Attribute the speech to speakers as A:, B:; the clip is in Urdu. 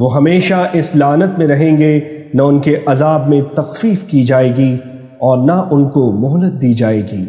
A: وہ ہمیشہ اس لانت میں رہیں گے، نہ ان کے عذاب میں تخفیف کی جائے گی اور نہ ان کو مہلت دی جائے گی۔